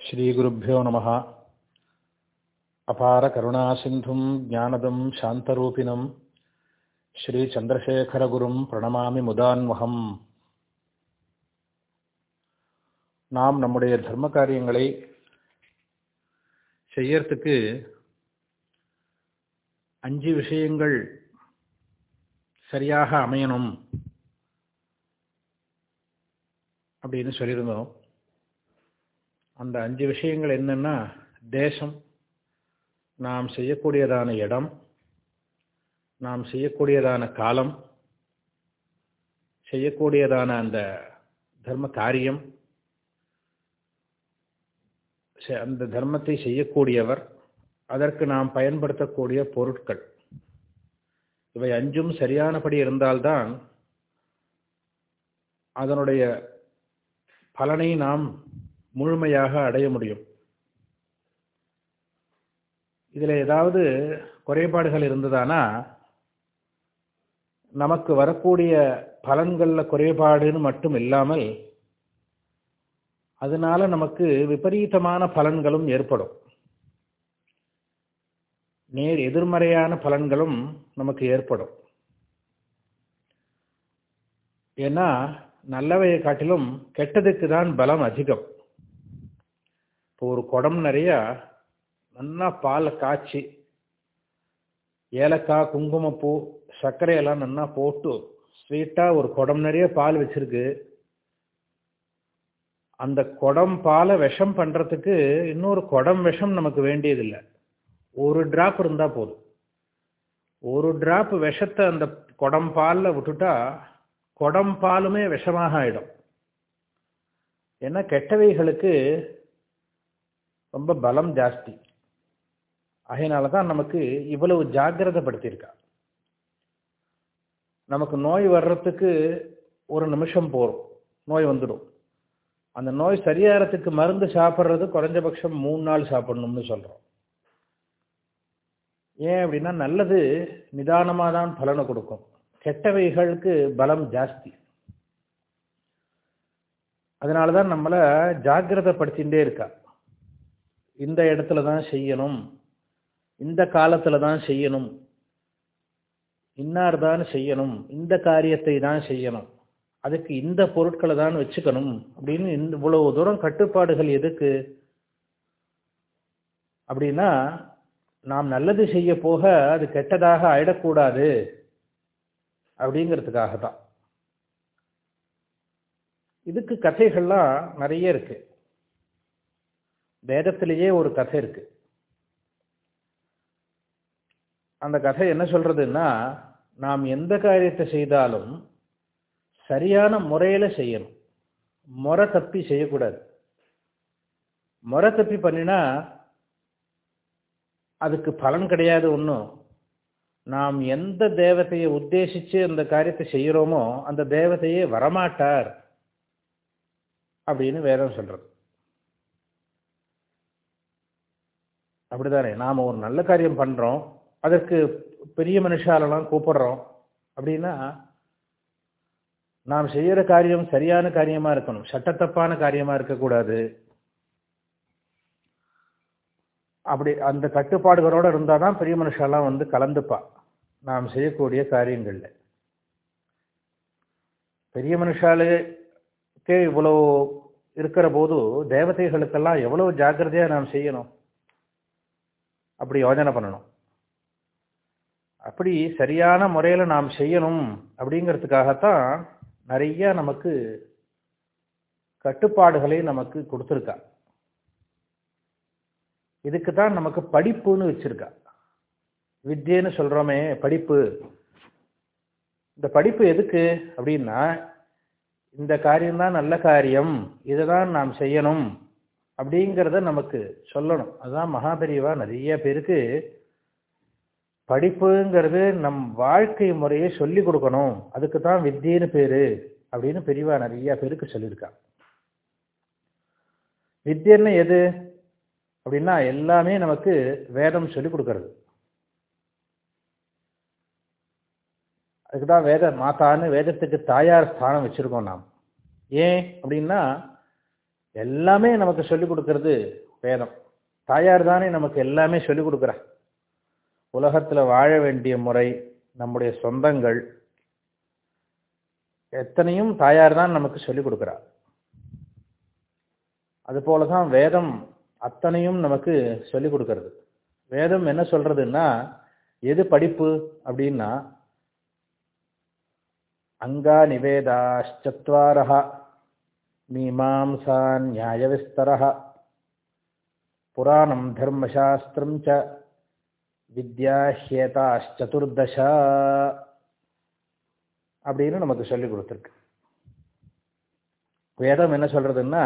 ஸ்ரீகுருப்போ நம. அபார கருணாசிந்தும் ஜானதம் சாந்தரூபிணம். ஸ்ரீச்சந்திரசேகரகுரும் பிரணமாமி முதான்முகம் நாம் நம்முடைய தர்ம காரியங்களை செய்யறதுக்கு அஞ்சு விஷயங்கள் சரியாக அமையணும் அப்படின்னு சொல்லியிருந்தோம். அந்த அஞ்சு விஷயங்கள் என்னென்னா தேசம் நாம் செய்யக்கூடியதான இடம் நாம் செய்யக்கூடியதான காலம் செய்யக்கூடியதான அந்த தர்ம காரியம் செ- அந்த தர்மத்தை செய்யக்கூடியவர் அதற்கு நாம் பயன்படுத்தக்கூடிய பொருட்கள். இவை அஞ்சும் சரியானபடி இருந்தால்தான் அதனுடைய பலனை நாம் முழுமையாக அடைய முடியும். இதில் ஏதாவது குறைபாடுகள் இருந்ததானா? நமக்கு வரக்கூடிய பலன்களில் குறைபாடுன்னு மட்டும் இல்லாமல் அதனால நமக்கு விபரீதமான பலன்களும் ஏற்படும். நேர் எதிர்மறையான பலன்களும் நமக்கு ஏற்படும். ஏன்னா நல்லவையை காட்டிலும் கெட்டதுக்கு தான் பலம் அதிகம். இப்போ ஒரு குடம் நிறையா நல்லா பாலை காய்ச்சி ஏலக்காய் குங்குமப்பூ சர்க்கரையெல்லாம் நல்லா போட்டு ஸ்வீட்டாக ஒரு குடம் நிறைய பால் வச்சுருக்கு. அந்த குடம் பாலை விஷம் பண்ணுறதுக்கு இன்னொரு குடம் விஷம் நமக்கு வேண்டியதில்லை. ஒரு ட்ராப் இருந்தால் போதும். ஒரு ட்ராப் விஷத்தை அந்த குடம் பாலில் விட்டுட்டா குடம் பாலுமே விஷமாக ஆகிடும் ஏன்னா கெட்டவைகளுக்கு ரொம்ப பலம் ஜாஸ்தி. அதனால தான் நமக்கு இவ்வளவு ஜாகிரதப்படுத்தியிருக்கா நமக்கு நோய் வர்றதுக்கு ஒரு நிமிஷம் போகும் நோய் வந்துடும். அந்த நோய் சரியாகிறதுக்கு மருந்து சாப்பிட்றது குறைஞ்சபட்சம் மூணு நாள் சாப்பிடணும்னு சொல்கிறோம் ஏன் அப்படின்னா நல்லது நிதானமாக தான் பலனை கொடுக்கும். கெட்டவைகளுக்கு பலம் ஜாஸ்தி. அதனால தான் நம்மளை ஜாகிரதப்படுத்திகிட்டே இருக்கா. இந்த இடத்துல தான் செய்யணும். இந்த காலத்தில் தான் செய்யணும். இன்னார் தான் செய்யணும். இந்த காரியத்தை தான் செய்யணும். அதுக்கு இந்த பொருட்களை தான் வச்சுக்கணும் அப்படின்னு இந்த இவ்வளவு தூரம் கட்டுப்பாடுகள் எதுக்கு? அப்படின்னா நாம் நல்லது செய்ய போக அது கெட்டதாக ஆயிடக்கூடாது அப்படிங்கிறதுக்காக தான் இதுக்கு கதைகள்லாம் நிறைய இருக்குது வேதத்திலேயே ஒரு கதை இருக்கு. அந்த கதை என்ன சொல்றதுன்னா நாம் எந்த காரியத்தை செய்தாலும் சரியான முறையில செய்யணும். முறை தப்பி செய்யக்கூடாது. முறை தப்பி பண்ணினா அதுக்கு பலன் கிடையாது ஒன்றும் நாம் எந்த தேவத்தையை உத்தேசித்து அந்த காரியத்தை செய்கிறோமோ அந்த தேவதையே வரமாட்டார் அப்படின்னு வேதம் சொல்கிறது அப்படிதானே நாம் ஒரு நல்ல காரியம் பண்ணுறோம் அதற்கு பெரிய மனுஷாலெல்லாம் கூப்பிடுறோம் அப்படின்னா நாம் செய்கிற காரியம் சரியான காரியமா இருக்கணும் சட்டத்தப்பான காரியமா இருக்கக்கூடாது. அப்படி அந்த கட்டுப்பாடுகளோடு இருந்தால் தான் பெரிய மனுஷெல்லாம் வந்து கலந்துப்பா. நாம் செய்யக்கூடிய காரியங்களில். பெரிய மனுஷாலுக்கே இவ்வளோ இருக்கிற போது தேவதைகளுக்கெல்லாம் எவ்வளோ ஜாக்கிரதையாக நாம் செய்யணும்? அப்படி யோஜனை பண்ணணும். அப்படி சரியான முறையில் நாம் செய்யணும் அப்படிங்கிறதுக்காகத்தான் நிறைய நமக்கு கட்டுப்பாடுகளை நமக்கு கொடுத்துருக்கா. இதுக்கு தான் நமக்கு படிப்புன்னு வச்சுருக்கா. வித்தியன்னு சொல்கிறோமே படிப்பு. இந்த படிப்பு எதுக்கு அப்படின்னா இந்த காரியம்தான் நல்ல காரியம் இதை தான் நாம் செய்யணும். அப்படிங்கிறத நமக்கு சொல்லணும். அதுதான் மகாபெரிவா நிறைய பேருக்கு படிப்புங்கிறது நம் வாழ்க்கை முறையை சொல்லி கொடுக்கணும். அதுக்கு தான் வித்தியன்னு பேரு அப்படின்னு பெரியவா நிறைய பேருக்கு சொல்லியிருக்கா. வித்தியன்னு எது? அப்படின்னா எல்லாமே நமக்கு வேதம் சொல்லி கொடுக்கறது. அதுக்கு தான் வேத மாதான்னு வேதத்துக்கு தாயார் ஸ்தானம் வச்சிருக்கோம் நாம். ஏன் அப்படின்னா எல்லாமே நமக்கு சொல்லிக் கொடுக்கறது வேதம். தாயார் தானே நமக்கு எல்லாமே சொல்லிக் கொடுக்குறா. உலகத்துல வாழ வேண்டிய முறை நம்முடைய சொந்தங்கள் எத்தனையும் தாயார் தான் நமக்கு சொல்லிக் கொடுக்குறா. அதுபோல தான் வேதம் அத்தனையும் நமக்கு சொல்லிக் கொடுக்கறது. வேதம் என்ன சொல்றதுன்னா எது படிப்பு அப்படின்னா அங்கா நிவேதாச்சத்வாரஹ மீமாம்சா நியாயவிஸ்தரஹ புராணம் தர்மசாஸ்திரம் ச வித்யாஹேதாச்சதுர்தச அப்படின்னு நமக்கு சொல்லி கொடுத்துருக்கு. வேதம் என்ன சொல்கிறதுன்னா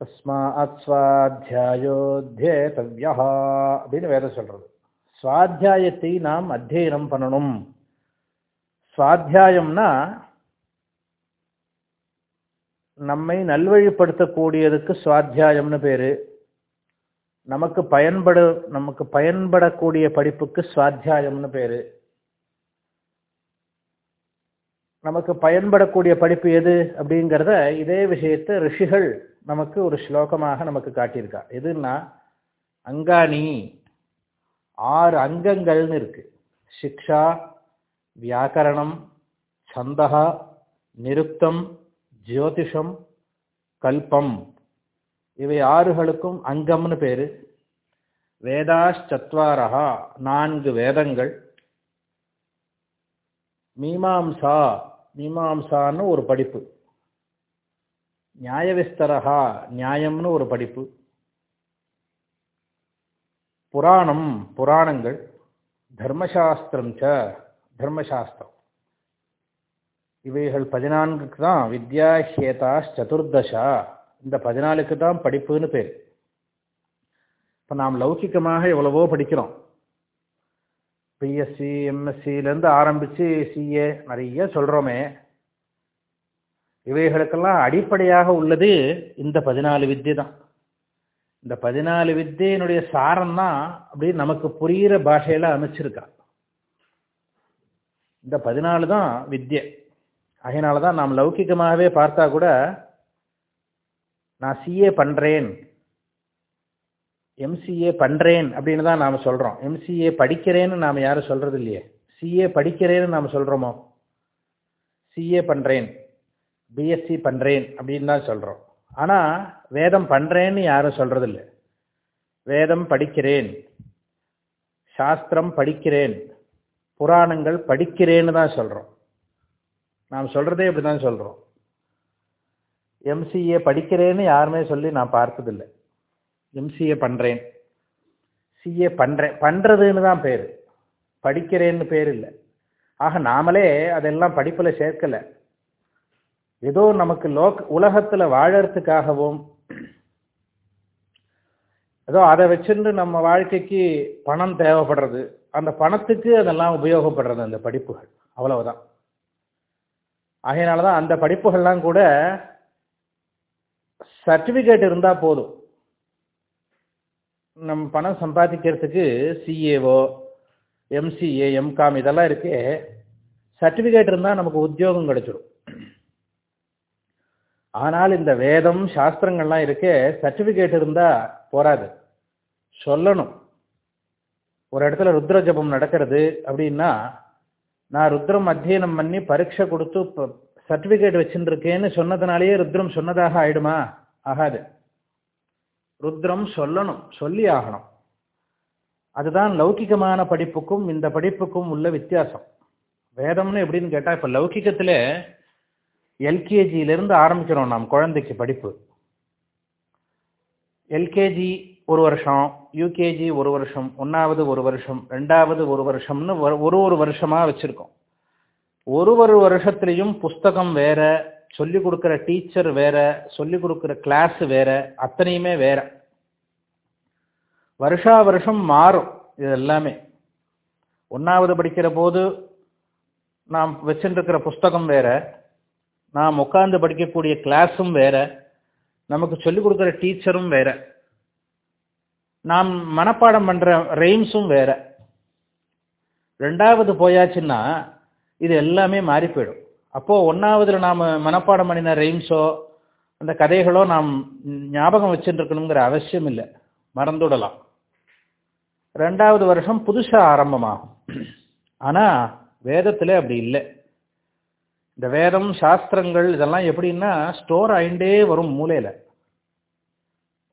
தஸ்மாத் சுவாத்தியாயோத்தியேதவ்யா அப்படின்னு வேதம் சொல்கிறது சுவாத்தியாயத்தை நாம் அத்தியனம் பண்ணணும். சுவாத்தியாயம்னா நம்மை நல்வழிப்படுத்தக்கூடியதுக்கு சுவாத்தியாயம்னு பேரு. நமக்கு பயன்படு நமக்கு பயன்படக்கூடிய படிப்புக்கு சுவாத்தியாயம்னு பேரு. நமக்கு பயன்படக்கூடிய படிப்பு எது அப்படிங்கிறத இதே விஷயத்தை ரிஷிகள் நமக்கு ஒரு ஸ்லோகமாக நமக்கு காட்டியிருக்கா. எதுன்னா அங்காணி ஆறு அங்கங்கள்னு இருக்கு. சிக்ஷா வியாக்கரணம் சந்தகா நிருத்தம் ஜோதிஷம் கல்பம். இவை ஆறுகளுக்கும் அங்கம்னு பேரு. வேதாஷ்சத்வாரா நான்கு வேதங்கள். மீமாம்சா மீமாம்சான்னு ஒரு படிப்பு. நியாயவிஸ்தரகா நியாயம்னு ஒரு படிப்பு. புராணம் புராணங்கள். தர்மசாஸ்திரம் ச தர்மசாஸ்திரம். இவைகள் பதினான்குக்கு தான் வித்யா ஹேதா சதுர்தசா. இந்த பதினாலுக்கு தான் படிப்புன்னு பேர். இப்போ நாம் லௌகிக்கமாக எவ்வளவோ படிக்கிறோம். பிஎஸ்சி எம்எஸ்சிலேருந்து ஆரம்பித்து சிஏ நிறைய சொல்கிறோமே இவைகளுக்கெல்லாம் அடிப்படையாக உள்ளது இந்த பதினாலு வித்தியை தான் இந்த பதினாலு வித்தியினுடைய சாரம் தான் அப்படி நமக்கு புரிகிற பாஷையில் அமைச்சிருக்கா. இந்த பதினாலு தான் வித்யை. அதனால தான் நாம் லௌகிகமாகவே பார்த்தா கூட நான் சிஏ பண்ணுறேன் எம்சிஏ பண்ணுறேன் அப்படின்னு தான் நாம் சொல்கிறோம் எம்சிஏ படிக்கிறேன்னு நாம் யாரும் சொல்கிறது இல்லையே. சிஏ படிக்கிறேன்னு நாம் சொல்கிறோமோ சிஏ பண்ணுறேன் பிஎஸ்சி பண்ணுறேன் அப்படின்னு தான் சொல்கிறோம் ஆனால் வேதம் பண்ணுறேன்னு யாரும் சொல்கிறதில்ல வேதம் படிக்கிறேன். சாஸ்திரம் படிக்கிறேன். புராணங்கள் படிக்கிறேன்னு தான் சொல்கிறோம் நாம் சொல்கிறதே இப்படி தான் சொல்கிறோம் எம்சிஏ படிக்கிறேன்னு யாருமே சொல்லி நான் பார்த்ததில்லை. எம்சிஏ பண்ணுறேன் சிஏ பண்ணுறேன் பண்ணுறதுன்னு தான் பேர். படிக்கிறேன்னு பேர் இல்லை. ஆக நாமளே அதெல்லாம் படிப்பில் சேர்க்கலை. ஏதோ நமக்கு லோக் உலகத்தில் வாழறதுக்காகவும் ஏதோ அதை வச்சுட்டு நம்ம வாழ்க்கைக்கு பணம் தேவைப்படுறது அந்த பணத்துக்கு அதெல்லாம் உபயோகப்படுறது அந்த படிப்புகள். அவ்வளவுதான். ஆகையினால தான் அந்த படிப்புகள்லாம் கூட சர்டிஃபிகேட் இருந்தால் போதும். நம்ம பணம் சம்பாதிக்கிறதுக்கு சிஏஓ எம்சிஏ எம்காம் இதெல்லாம் இருக்கு. சர்டிஃபிகேட் இருந்தால் நமக்கு உத்தியோகம் கிடைச்சிடும் ஆனால் இந்த வேதம் சாஸ்திரங்கள்லாம் இருக்கே சர்டிஃபிகேட் இருந்தால் போராது சொல்லணும். ஒரு இடத்துல ருத்ர ஜபம் நடக்கிறது அப்படின்னா நான் ருத்ரம் அத்தியனம் பண்ணி பரீட்சை கொடுத்து சர்டிஃபிகேட் வச்சுருக்கேன்னு சொன்னதுனாலேயே ருத்ரம் சொன்னதாக ஆயிடுமா? ஆகாது. ருத்ரம் சொல்லணும் சொல்லி ஆகணும். அதுதான் லௌகிகமான படிப்புக்கும் இந்த படிப்புக்கும் உள்ள வித்தியாசம். வேதம்னு எப்படின்னு கேட்டால் இப்போ லௌகிகத்தில் எல்கேஜியிலேருந்து ஆரம்பிக்கிறோம் நாம் குழந்தைக்கு படிப்பு. எல்கேஜி ஒரு வருஷம் யூகேஜி ஒரு வருஷம் ஒன்றாவது ஒரு வருஷம் ரெண்டாவது ஒரு வருஷம்னு ஒரு ஒரு வருஷமாக வச்சுருக்கோம். ஒரு ஒரு வருஷத்துலேயும் புஸ்தகம் வேற சொல்லி கொடுக்குற டீச்சர் வேறு சொல்லி கொடுக்குற கிளாஸ் வேற அத்தனையுமே வேறு. வருஷா வருஷம் மாறும் இது எல்லாமே ஒன்றாவது படிக்கிற போது நாம் வச்சுருக்கிற புஸ்தகம் வேற நாம் உட்காந்து படிக்கக்கூடிய கிளாஸும் வேறு நமக்கு சொல்லிக் கொடுக்குற டீச்சரும் வேறு. நாம் மனப்பாடம் பண்ணுற ரெய்ம்ஸும் வேற. ரெண்டாவது போயாச்சுன்னா இது எல்லாமே மாறி போயிடும் அப்போது ஒன்றாவதுல நாம் மனப்பாடம் பண்ணின ரெய்ம்ஸோ அந்த கதைகளோ நாம் ஞாபகம் வச்சுருக்கணுங்கிற அவசியம் இல்லை. மறந்துடலாம். ரெண்டாவது வருஷம் புதுசாக ஆரம்பமாகும். ஆனால் வேதத்தில் அப்படி இல்லை. இந்த வேதம் சாஸ்திரங்கள் இதெல்லாம் எப்படின்னா ஸ்டோர் ஆயிண்டே வரும் மூலையில்.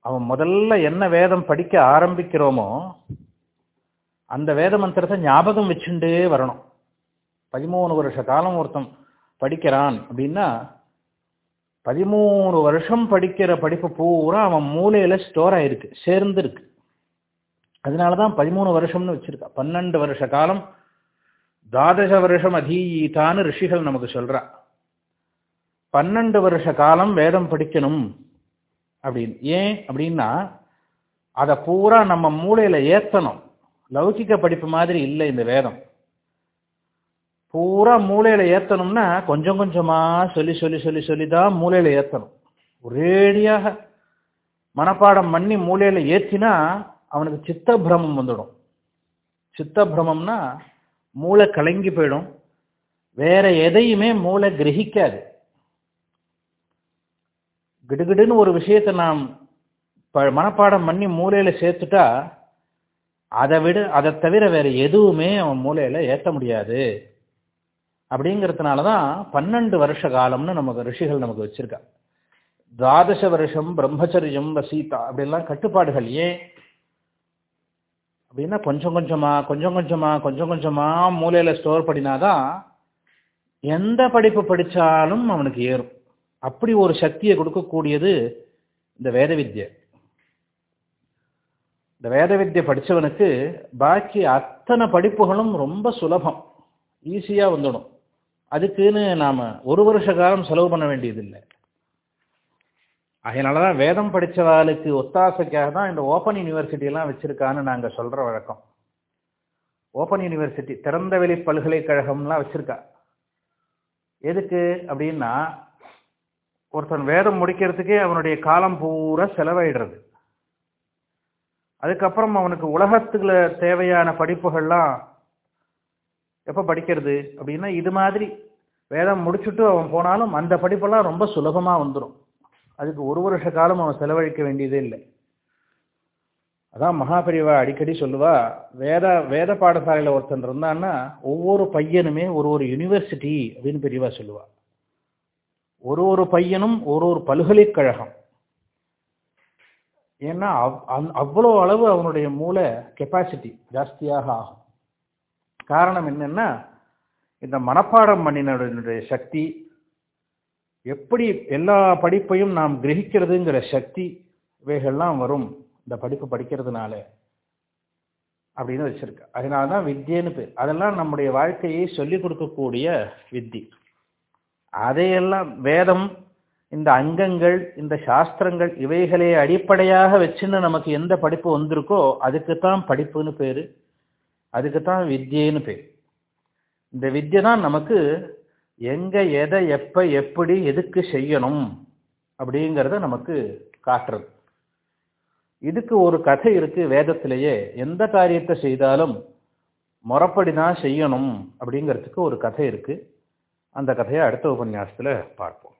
அவன் முதல்ல என்ன வேதம் படிக்க ஆரம்பிக்கிறோமோ அந்த வேத மந்திரத்தை ஞாபகம் வச்சுட்டே வரணும். பதிமூணு வருஷ காலம் ஒருத்தன் படிக்கிறான் அப்படின்னா பதிமூணு வருஷம் படிக்கிற படிப்பு பூரா அவன் மூலையில் ஸ்டோர் ஆயிருக்கு சேர்ந்துருக்கு. அதனால தான் பதிமூணு வருஷம்னு வச்சுருக்கா. பன்னெண்டு வருஷ காலம் தாதச வருஷம் அதீதான்னு ரிஷிகள் நமக்கு சொல்கிறா பன்னெண்டு வருஷ காலம் வேதம் படிக்கணும். அப்படின்னு. ஏன் அப்படின்னா அதை பூரா நம்ம மூளையில ஏத்தணும். லௌகிக்க படிப்பு மாதிரி இல்லை இந்த வேதம். பூரா மூளையில ஏத்தணும்னா கொஞ்சம் கொஞ்சமா சொல்லி சொல்லி சொல்லி சொல்லி தான் மூளையில ஏத்தணும். ஒரேடியாக மனப்பாடம் பண்ணி மூளையில ஏத்தினா அவனுக்கு சித்த பிரமம் வந்துடும். சித்த பிரமம்னா மூளை கலங்கி போயிடும். வேற எதையுமே மூளை கிரகிக்காது. கிடுகிடுன்னு ஒரு விஷயத்தை நாம் மனப்பாடம் பண்ணி மூலையில் சேர்த்துட்டா அதை விட அதை தவிர வேறு எதுவுமே அவன் மூலையில் ஏற்ற முடியாது. அப்படிங்கிறதுனால தான் பன்னெண்டு வருஷ காலம்னு நமக்கு ரிஷிகள் நமக்கு வச்சுருக்கா. துவாதச வருஷம் பிரம்மச்சரியம் வசீதா அப்படிலாம் கட்டுப்பாடுகள் ஏன்? அப்படின்னா கொஞ்சம் கொஞ்சமாக கொஞ்சம் கொஞ்சமாக கொஞ்சம் கொஞ்சமாக மூலையில் ஸ்டோர் பண்ணினாதான் எந்த படிப்பு படித்தாலும் அவனுக்கு ஏறும். அப்படி ஒரு சக்தியை கொடுக்கக்கூடியது இந்த வேத வித்யை இந்த வேத வித்யை படித்தவனுக்கு பாக்கி அத்தனை படிப்புகளும் ரொம்ப சுலபம். ஈஸியாக வந்துடும். அதுக்குன்னு நாம் ஒரு வருஷ காலம் செலவு பண்ண வேண்டியதில்லை. அதனால தான் வேதம் படித்தவாளுக்கு ஒத்தாசைக்காக தான் இந்த ஓப்பன் யூனிவர்சிட்டியெல்லாம் வச்சுருக்கான்னு நாங்கள் சொல்கிற வழக்கம். ஓப்பன் யூனிவர்சிட்டி திறந்தவெளி பல்கலைக்கழகம்லாம் வச்சுருக்கா. எதுக்கு அப்படின்னா ஒருத்தன் வேதம் முடிக்கிறதுக்கே அவனுடைய காலம் பூரா செலவாயிடுறது. அதுக்கப்புறம் அவனுக்கு உலகத்துக்குள்ள தேவையான படிப்புகள்லாம் எப்போ படிக்கிறது? அப்படின்னா இது மாதிரி வேதம் முடிச்சுட்டு அவன் போனாலும் அந்த படிப்பெல்லாம் ரொம்ப சுலபமாக வந்துடும் அதுக்கு ஒரு வருஷ காலம் அவன் செலவழிக்க வேண்டியதே இல்லை. அதான் மகாபெரிவா அடிக்கடி சொல்லுவா வேத வேத பாடசாலையில் ஒருத்தன் இருந்தான்னா ஒவ்வொரு பையனுமே ஒரு ஒரு யூனிவர்சிட்டி அப்படின்னு பெரியவா சொல்லுவா. ஒரு ஒரு பையனும் ஒரு ஒரு பல்கலைக்கழகம். ஏன்னா அவ்வளோ அளவு அவனுடைய மூளை கெப்பாசிட்டி ஜாஸ்தியாக ஆகும். காரணம் என்னன்னா இந்த மனப்பாடம் பண்ணினுடைய சக்தி எப்படி எல்லா படிப்பையும் நாம் கிரகிக்கிறதுங்கிற சக்தி இவைகள்லாம் வரும். இந்த படிப்பு படிக்கிறதுனால அப்படின்னு வச்சிருக்க. அதனால தான் வித்தியன்னு பேர். அதெல்லாம் நம்முடைய வாழ்க்கையை சொல்லிக் கொடுக்கக்கூடிய வித்தி. அதையெல்லாம் வேதம் இந்த அங்கங்கள் இந்த சாஸ்திரங்கள் இவைகளை அடிப்படையாக வச்சுன்னு நமக்கு எந்த படிப்பு வந்திருக்கோ அதுக்குத்தான் படிப்புன்னு பேர். அதுக்குத்தான் வித்யேன்னு பேர். இந்த வித்யை தான் நமக்கு எங்கே எதை எப்போ எப்படி எதுக்கு செய்யணும் அப்படிங்கிறத நமக்கு காட்டுறது. இதுக்கு ஒரு கதை இருக்கு வேதத்திலேயே. எந்த காரியத்தை செய்தாலும் முறப்படி தான் செய்யணும் அப்படிங்கிறதுக்கு ஒரு கதை இருக்குது அந்த கதையை அடுத்த உபன்யாசத்தில் பார்ப்போம்.